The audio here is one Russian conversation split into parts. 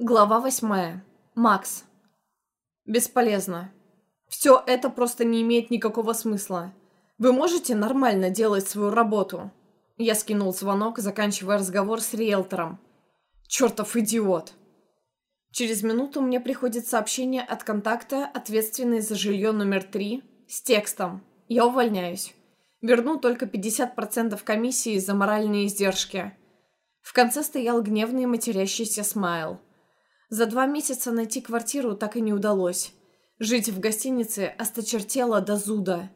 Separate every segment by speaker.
Speaker 1: Глава восьмая. Макс. Бесполезно. Все это просто не имеет никакого смысла. Вы можете нормально делать свою работу? Я скинул звонок, заканчивая разговор с риэлтором. Чертов идиот. Через минуту мне приходит сообщение от контакта, ответственный за жилье номер три, с текстом «Я увольняюсь. Верну только 50% комиссии за моральные издержки». В конце стоял гневный матерящийся смайл – за два месяца найти квартиру так и не удалось. Жить в гостинице осточертело до зуда.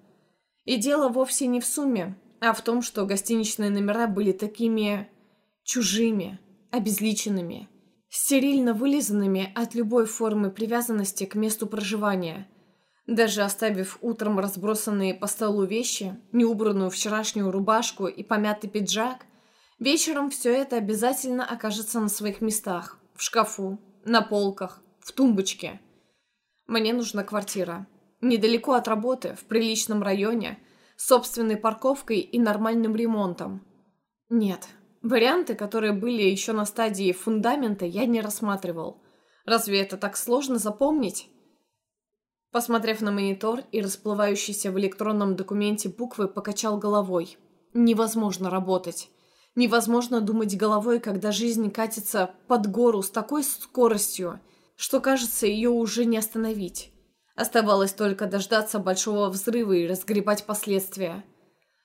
Speaker 1: И дело вовсе не в сумме, а в том, что гостиничные номера были такими... чужими, обезличенными, стерильно вылизанными от любой формы привязанности к месту проживания. Даже оставив утром разбросанные по столу вещи, неубранную вчерашнюю рубашку и помятый пиджак, вечером все это обязательно окажется на своих местах, в шкафу, на полках, в тумбочке. Мне нужна квартира. Недалеко от работы, в приличном районе, с собственной парковкой и нормальным ремонтом. Нет, варианты, которые были еще на стадии фундамента, я не рассматривал. Разве это так сложно запомнить? Посмотрев на монитор и расплывающийся в электронном документе буквы, покачал головой. Невозможно работать. Невозможно думать головой, когда жизнь катится под гору с такой скоростью, что, кажется, ее уже не остановить. Оставалось только дождаться большого взрыва и разгребать последствия.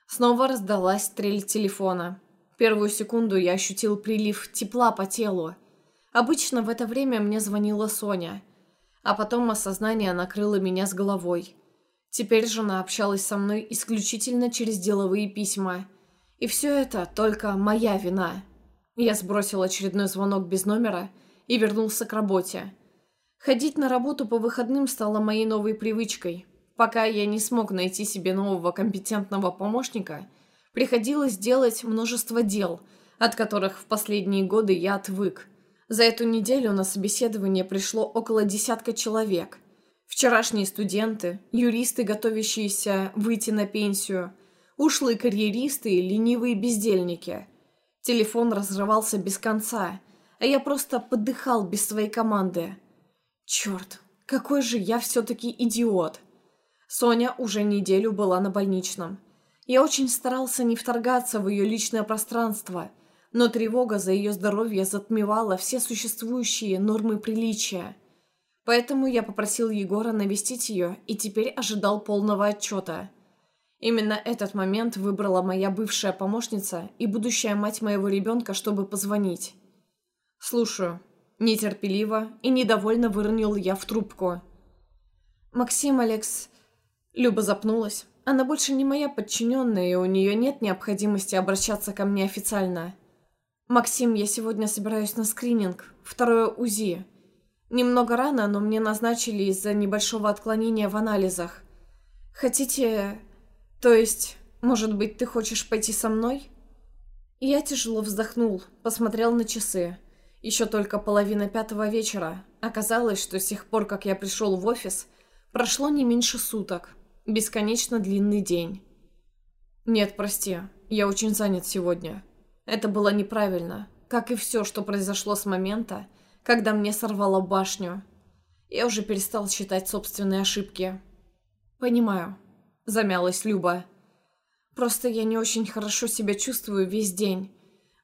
Speaker 1: Снова раздалась стрель телефона. Первую секунду я ощутил прилив тепла по телу. Обычно в это время мне звонила Соня. А потом осознание накрыло меня с головой. Теперь жена общалась со мной исключительно через деловые письма – и все это только моя вина. Я сбросил очередной звонок без номера и вернулся к работе. Ходить на работу по выходным стало моей новой привычкой. Пока я не смог найти себе нового компетентного помощника, приходилось делать множество дел, от которых в последние годы я отвык. За эту неделю на собеседование пришло около десятка человек. Вчерашние студенты, юристы, готовящиеся выйти на пенсию – Ушлые карьеристы и ленивые бездельники. Телефон разрывался без конца, а я просто подыхал без своей команды. Черт, какой же я все-таки идиот. Соня уже неделю была на больничном. Я очень старался не вторгаться в ее личное пространство, но тревога за ее здоровье затмевала все существующие нормы приличия. Поэтому я попросил Егора навестить ее и теперь ожидал полного отчета. Именно этот момент выбрала моя бывшая помощница и будущая мать моего ребенка, чтобы позвонить. «Слушаю». Нетерпеливо и недовольно выронил я в трубку. «Максим, Алекс...» Люба запнулась. Она больше не моя подчиненная, и у нее нет необходимости обращаться ко мне официально. «Максим, я сегодня собираюсь на скрининг. Второе УЗИ. Немного рано, но мне назначили из-за небольшого отклонения в анализах. Хотите... «То есть, может быть, ты хочешь пойти со мной?» Я тяжело вздохнул, посмотрел на часы. Еще только половина пятого вечера. Оказалось, что с тех пор, как я пришел в офис, прошло не меньше суток. Бесконечно длинный день. «Нет, прости, я очень занят сегодня. Это было неправильно, как и все, что произошло с момента, когда мне сорвало башню. Я уже перестал считать собственные ошибки. Понимаю, замялась Люба. «Просто я не очень хорошо себя чувствую весь день.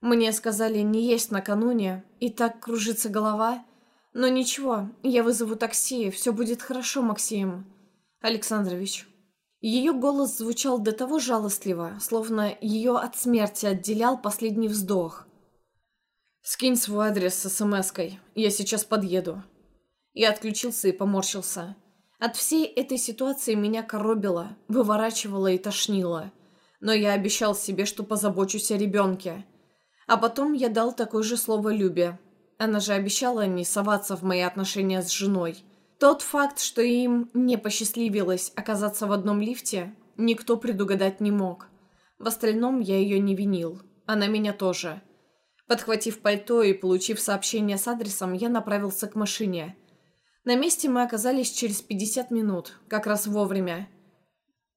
Speaker 1: Мне сказали не есть накануне, и так кружится голова. Но ничего, я вызову такси, все будет хорошо, Максим Александрович». Ее голос звучал до того жалостливо, словно ее от смерти отделял последний вздох. «Скинь свой адрес с смс-кой, я сейчас подъеду». Я отключился и поморщился. От всей этой ситуации меня коробило, выворачивало и тошнило. Но я обещал себе, что позабочусь о ребенке. А потом я дал такое же слово Любе. Она же обещала не соваться в мои отношения с женой. Тот факт, что им не посчастливилось оказаться в одном лифте, никто предугадать не мог. В остальном я ее не винил. Она меня тоже. Подхватив пальто и получив сообщение с адресом, я направился к машине – на месте мы оказались через 50 минут, как раз вовремя.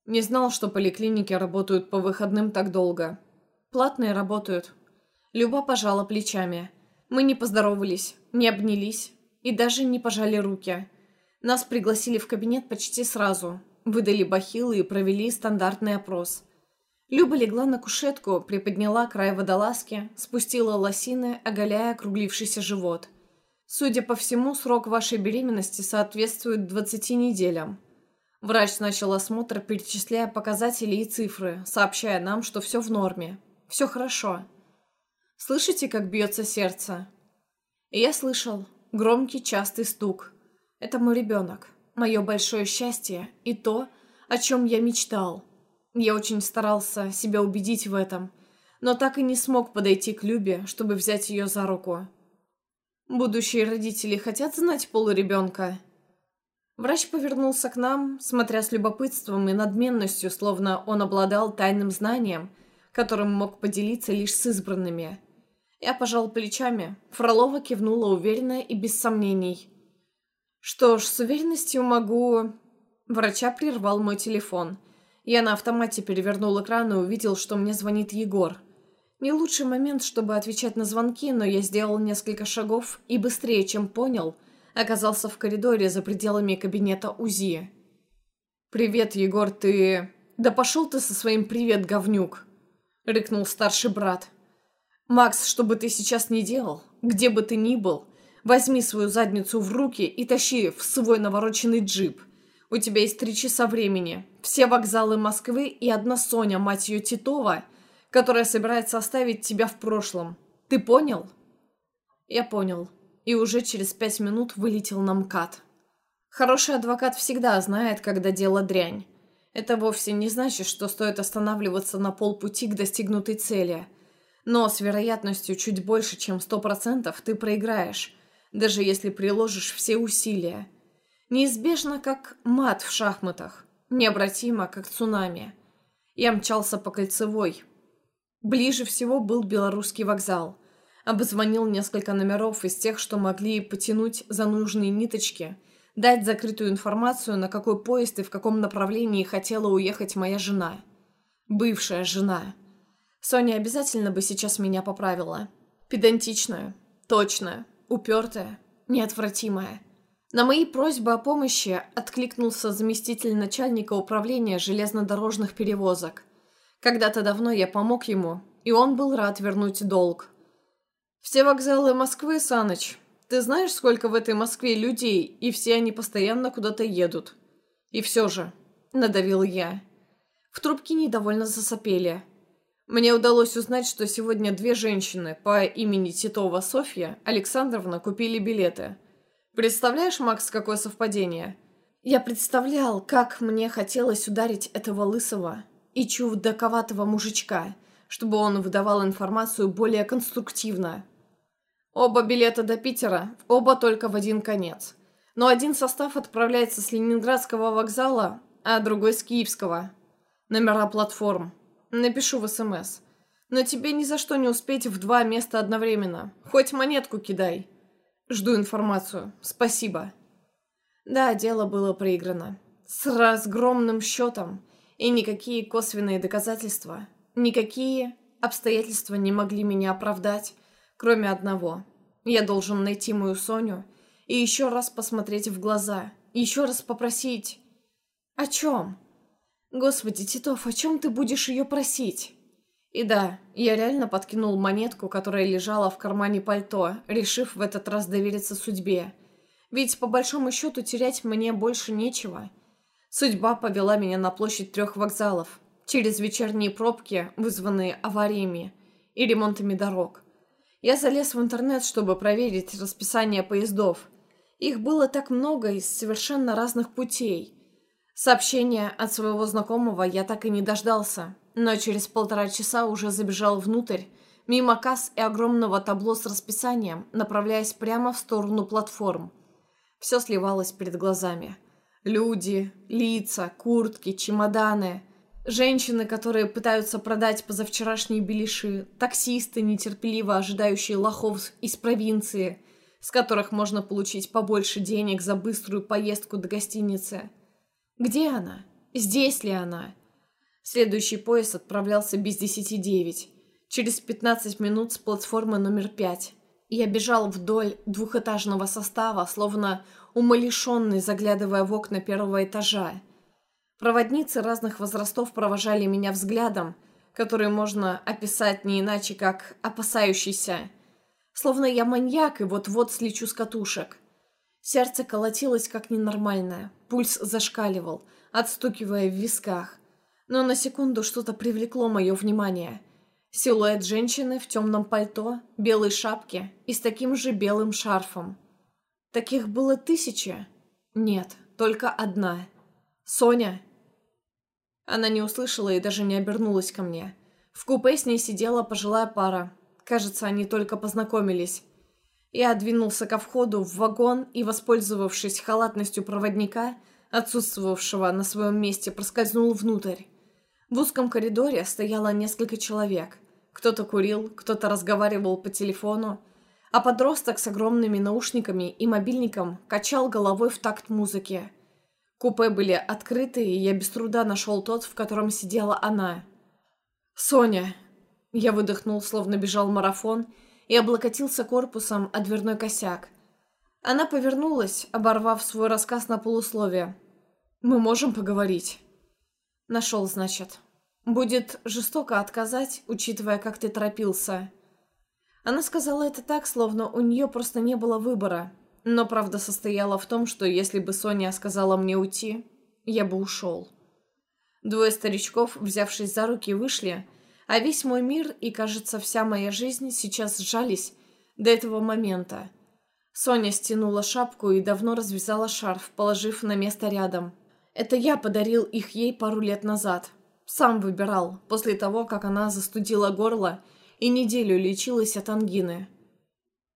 Speaker 1: Не знал, что поликлиники работают по выходным так долго. Платные работают. Люба пожала плечами. Мы не поздоровались, не обнялись и даже не пожали руки. Нас пригласили в кабинет почти сразу, выдали бахилы и провели стандартный опрос. Люба легла на кушетку, приподняла край водолазки, спустила лосины, оголяя округлившийся живот. Судя по всему, срок вашей беременности соответствует 20 неделям. Врач начал осмотр, перечисляя показатели и цифры, сообщая нам, что все в норме. Все хорошо. Слышите, как бьется сердце? И я слышал. Громкий, частый стук. Это мой ребенок. Мое большое счастье и то, о чем я мечтал. Я очень старался себя убедить в этом, но так и не смог подойти к Любе, чтобы взять ее за руку. Будущие родители хотят знать пол ребенка. Врач повернулся к нам, смотря с любопытством и надменностью, словно он обладал тайным знанием, которым мог поделиться лишь с избранными. Я пожал плечами. Фролова кивнула уверенно и без сомнений. «Что ж, с уверенностью могу...» Врача прервал мой телефон. Я на автомате перевернул экран и увидел, что мне звонит Егор. Не лучший момент, чтобы отвечать на звонки, но я сделал несколько шагов и быстрее, чем понял, оказался в коридоре за пределами кабинета УЗИ. «Привет, Егор, ты...» «Да пошел ты со своим «привет, говнюк!» — рыкнул старший брат. «Макс, что бы ты сейчас ни делал, где бы ты ни был, возьми свою задницу в руки и тащи в свой навороченный джип. У тебя есть три часа времени. Все вокзалы Москвы и одна Соня, мать ее Титова, которая собирается оставить тебя в прошлом. Ты понял?» Я понял и уже через пять минут вылетел на МКАД. Хороший адвокат всегда знает, когда дело дрянь. Это вовсе не значит, что стоит останавливаться на полпути к достигнутой цели. Но с вероятностью чуть больше, чем сто процентов, ты проиграешь, даже если приложишь все усилия. Неизбежно, как мат в шахматах, необратимо, как цунами. Я мчался по кольцевой. Ближе всего был белорусский вокзал – обзвонил несколько номеров из тех, что могли потянуть за нужные ниточки, дать закрытую информацию, на какой поезд и в каком направлении хотела уехать моя жена. Бывшая жена. Соня обязательно бы сейчас меня поправила. Педантичная, точная, упертая, неотвратимая. На мои просьбы о помощи откликнулся заместитель начальника управления железнодорожных перевозок. Когда-то давно я помог ему, и он был рад вернуть долг. Все вокзалы Москвы, Саныч. Ты знаешь, сколько в этой Москве людей, и все они постоянно куда-то едут. И все же, надавил я. В трубке недовольно засопели. Мне удалось узнать, что сегодня две женщины по имени Титова Софья Александровна купили билеты. Представляешь, Макс, какое совпадение? Я представлял, как мне хотелось ударить этого лысого и чудаковатого мужичка, чтобы он выдавал информацию более конструктивно, Оба билета до Питера, оба только в один конец. Но один состав отправляется с Ленинградского вокзала, а другой с Киевского. Номера платформ. Напишу в СМС. Но тебе ни за что не успеть в два места одновременно. Хоть монетку кидай. Жду информацию. Спасибо. Да, дело было проиграно. С разгромным счетом. И никакие косвенные доказательства, никакие обстоятельства не могли меня оправдать, Кроме одного. Я должен найти мою Соню и еще раз посмотреть в глаза. Еще раз попросить... О чем? Господи, Титов, о чем ты будешь ее просить? И да, я реально подкинул монетку, которая лежала в кармане пальто, решив в этот раз довериться судьбе. Ведь, по большому счету, терять мне больше нечего. Судьба повела меня на площадь трех вокзалов, через вечерние пробки, вызванные авариями и ремонтами дорог. Я залез в интернет, чтобы проверить расписание поездов. Их было так много из совершенно разных путей. Сообщения от своего знакомого я так и не дождался, но через полтора часа уже забежал внутрь, мимо касс и огромного табло с расписанием, направляясь прямо в сторону платформ. Все сливалось перед глазами. Люди, лица, куртки, чемоданы – Женщины, которые пытаются продать позавчерашние беляши, таксисты, нетерпеливо ожидающие лохов из провинции, с которых можно получить побольше денег за быструю поездку до гостиницы. Где она? Здесь ли она? Следующий поезд отправлялся без десяти девять. Через пятнадцать минут с платформы номер пять. Я бежал вдоль двухэтажного состава, словно умалишенный, заглядывая в окна первого этажа. Проводницы разных возрастов провожали меня взглядом, который можно описать не иначе, как опасающийся. Словно я маньяк и вот-вот слечу с катушек. Сердце колотилось как ненормальное, пульс зашкаливал, отстукивая в висках. Но на секунду что-то привлекло мое внимание. Силуэт женщины в темном пальто, белой шапке и с таким же белым шарфом. Таких было тысячи? Нет, только одна. Соня. Она не услышала и даже не обернулась ко мне. В купе с ней сидела пожилая пара. Кажется, они только познакомились. Я двинулся ко входу в вагон и, воспользовавшись халатностью проводника, отсутствовавшего на своем месте, проскользнул внутрь. В узком коридоре стояло несколько человек. Кто-то курил, кто-то разговаривал по телефону, а подросток с огромными наушниками и мобильником качал головой в такт музыки. Купе были открыты, и я без труда нашел тот, в котором сидела она. «Соня!» Я выдохнул, словно бежал марафон, и облокотился корпусом о дверной косяк. Она повернулась, оборвав свой рассказ на полусловие. «Мы можем поговорить?» «Нашел, значит. Будет жестоко отказать, учитывая, как ты торопился». Она сказала это так, словно у нее просто не было выбора. Но правда состояла в том, что если бы Соня сказала мне уйти, я бы ушел. Двое старичков, взявшись за руки, вышли, а весь мой мир и, кажется, вся моя жизнь сейчас сжались до этого момента. Соня стянула шапку и давно развязала шарф, положив на место рядом. Это я подарил их ей пару лет назад. Сам выбирал, после того, как она застудила горло и неделю лечилась от ангины.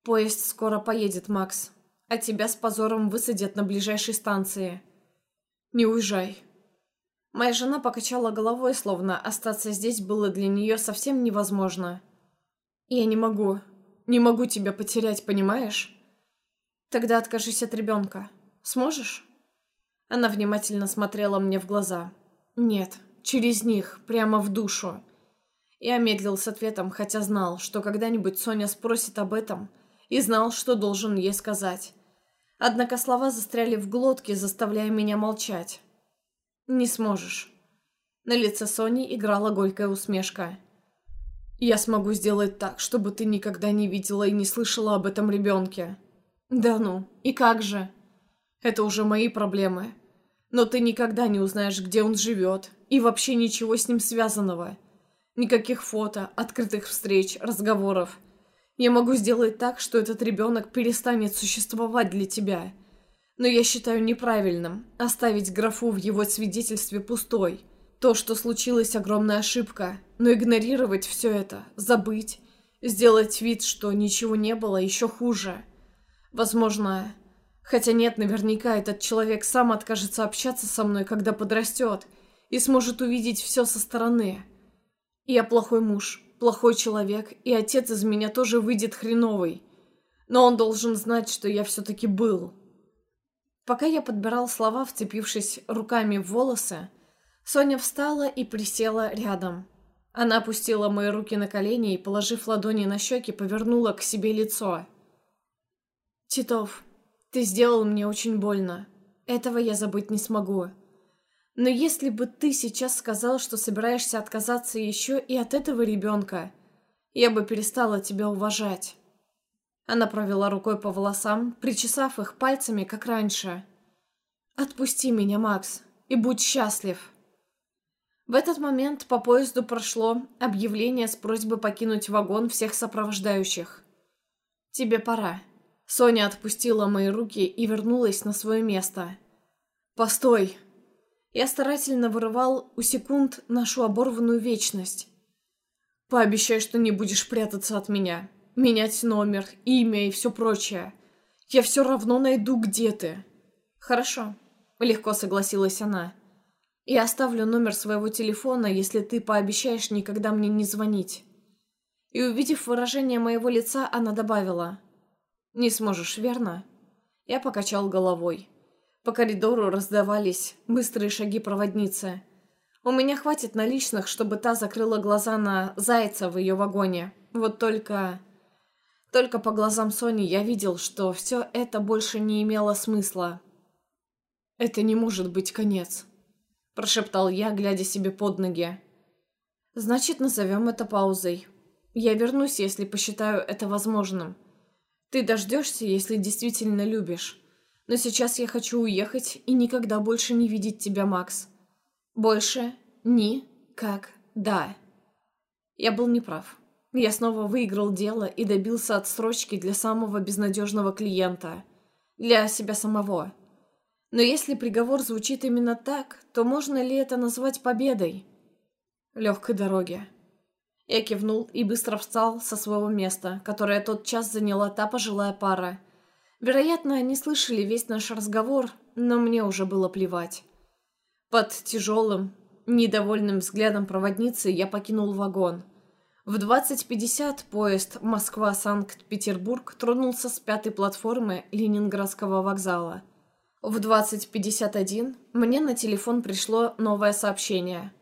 Speaker 1: «Поезд скоро поедет, Макс, а тебя с позором высадят на ближайшей станции. Не уезжай». Моя жена покачала головой, словно остаться здесь было для нее совсем невозможно. «Я не могу. Не могу тебя потерять, понимаешь?» «Тогда откажись от ребенка. Сможешь?» Она внимательно смотрела мне в глаза. «Нет, через них, прямо в душу. Я медлил с ответом, хотя знал, что когда-нибудь Соня спросит об этом, и знал, что должен ей сказать. Однако слова застряли в глотке, заставляя меня молчать. «Не сможешь». На лице Сони играла горькая усмешка. «Я смогу сделать так, чтобы ты никогда не видела и не слышала об этом ребенке». «Да ну, и как же?» «Это уже мои проблемы. Но ты никогда не узнаешь, где он живет, и вообще ничего с ним связанного». Никаких фото, открытых встреч, разговоров. Я могу сделать так, что этот ребенок перестанет существовать для тебя. Но я считаю неправильным оставить графу в его свидетельстве пустой. То, что случилось, огромная ошибка. Но игнорировать все это, забыть, сделать вид, что ничего не было, еще хуже. Возможно... Хотя нет, наверняка этот человек сам откажется общаться со мной, когда подрастет, и сможет увидеть все со стороны. Я плохой муж, плохой человек, и отец из меня тоже выйдет хреновый. Но он должен знать, что я все-таки был. Пока я подбирал слова, вцепившись руками в волосы, Соня встала и присела рядом. Она опустила мои руки на колени и, положив ладони на щеки, повернула к себе лицо. «Титов, ты сделал мне очень больно. Этого я забыть не смогу. Но если бы ты сейчас сказал, что собираешься отказаться еще и от этого ребенка, я бы перестала тебя уважать. Она провела рукой по волосам, причесав их пальцами, как раньше. «Отпусти меня, Макс, и будь счастлив». В этот момент по поезду прошло объявление с просьбой покинуть вагон всех сопровождающих. «Тебе пора». Соня отпустила мои руки и вернулась на свое место. «Постой!» Я старательно вырывал у секунд нашу оборванную вечность. Пообещай, что не будешь прятаться от меня. Менять номер, имя и все прочее. Я все равно найду, где ты. Хорошо, легко согласилась она. Я оставлю номер своего телефона, если ты пообещаешь никогда мне не звонить. И увидев выражение моего лица, она добавила. «Не сможешь, верно?» Я покачал головой. По коридору раздавались быстрые шаги проводницы. У меня хватит наличных, чтобы та закрыла глаза на зайца в ее вагоне. Вот только... Только по глазам Сони я видел, что все это больше не имело смысла. «Это не может быть конец», – прошептал я, глядя себе под ноги. «Значит, назовем это паузой. Я вернусь, если посчитаю это возможным. Ты дождешься, если действительно любишь. Но сейчас я хочу уехать и никогда больше не видеть тебя, Макс. Больше ни как да. Я был неправ. Я снова выиграл дело и добился отсрочки для самого безнадежного клиента. Для себя самого. Но если приговор звучит именно так, то можно ли это назвать победой? Легкой дороги. Я кивнул и быстро встал со своего места, которое тот час заняла та пожилая пара. Вероятно, они слышали весь наш разговор, но мне уже было плевать. Под тяжелым, недовольным взглядом проводницы я покинул вагон. В 20.50 поезд Москва-Санкт-Петербург тронулся с пятой платформы Ленинградского вокзала. В 20.51 мне на телефон пришло новое сообщение.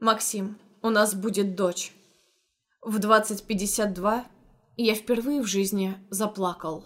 Speaker 1: «Максим, у нас будет дочь». В 20.52 я впервые в жизни заплакал.